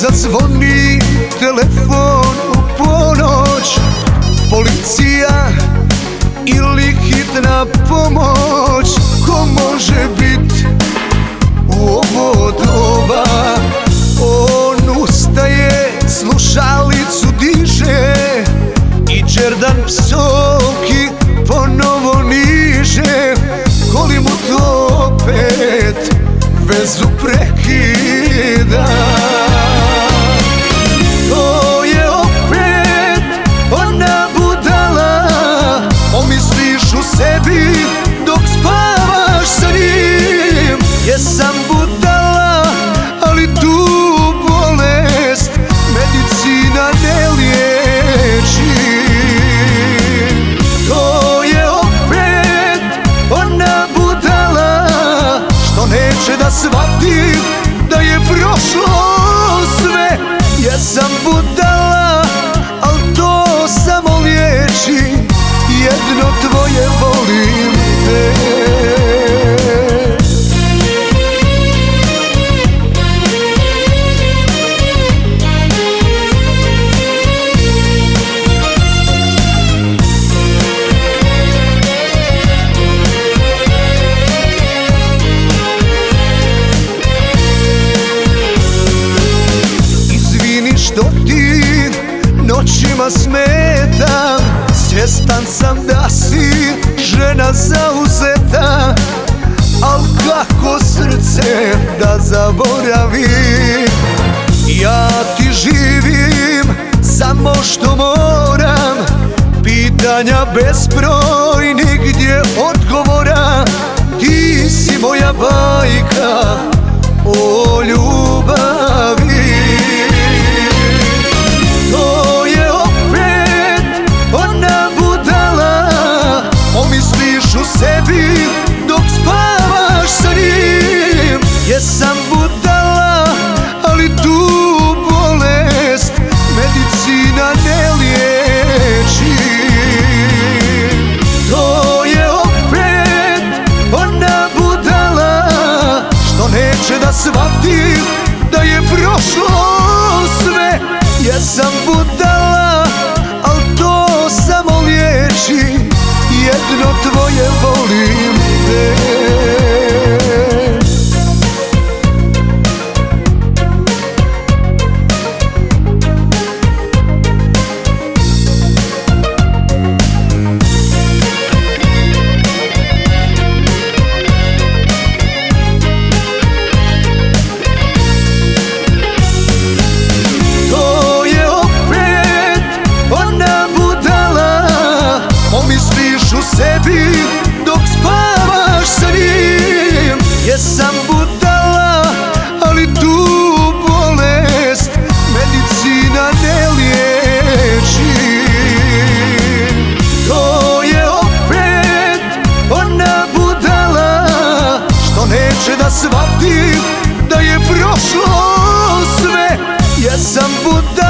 Zazvoni telefon Policija ili hitna pomoć. Ko može bit u ovo Neće da shvati da je prošlo sve. Jesam budala, noćima smetam Svjestan sam da si žena zauzeta Al kako srce da zaboravim Ja ti živim samo što moram Pitanja bezbroj nigdje odgovora shvatim da je prošlo sve. Ja sam budala tebi dok spavaš sa njim. Jesam budala, ali tu bolest medicina ne liječi. To je opet ona budala što neće da shvati da je prošlo sve. Jesam budala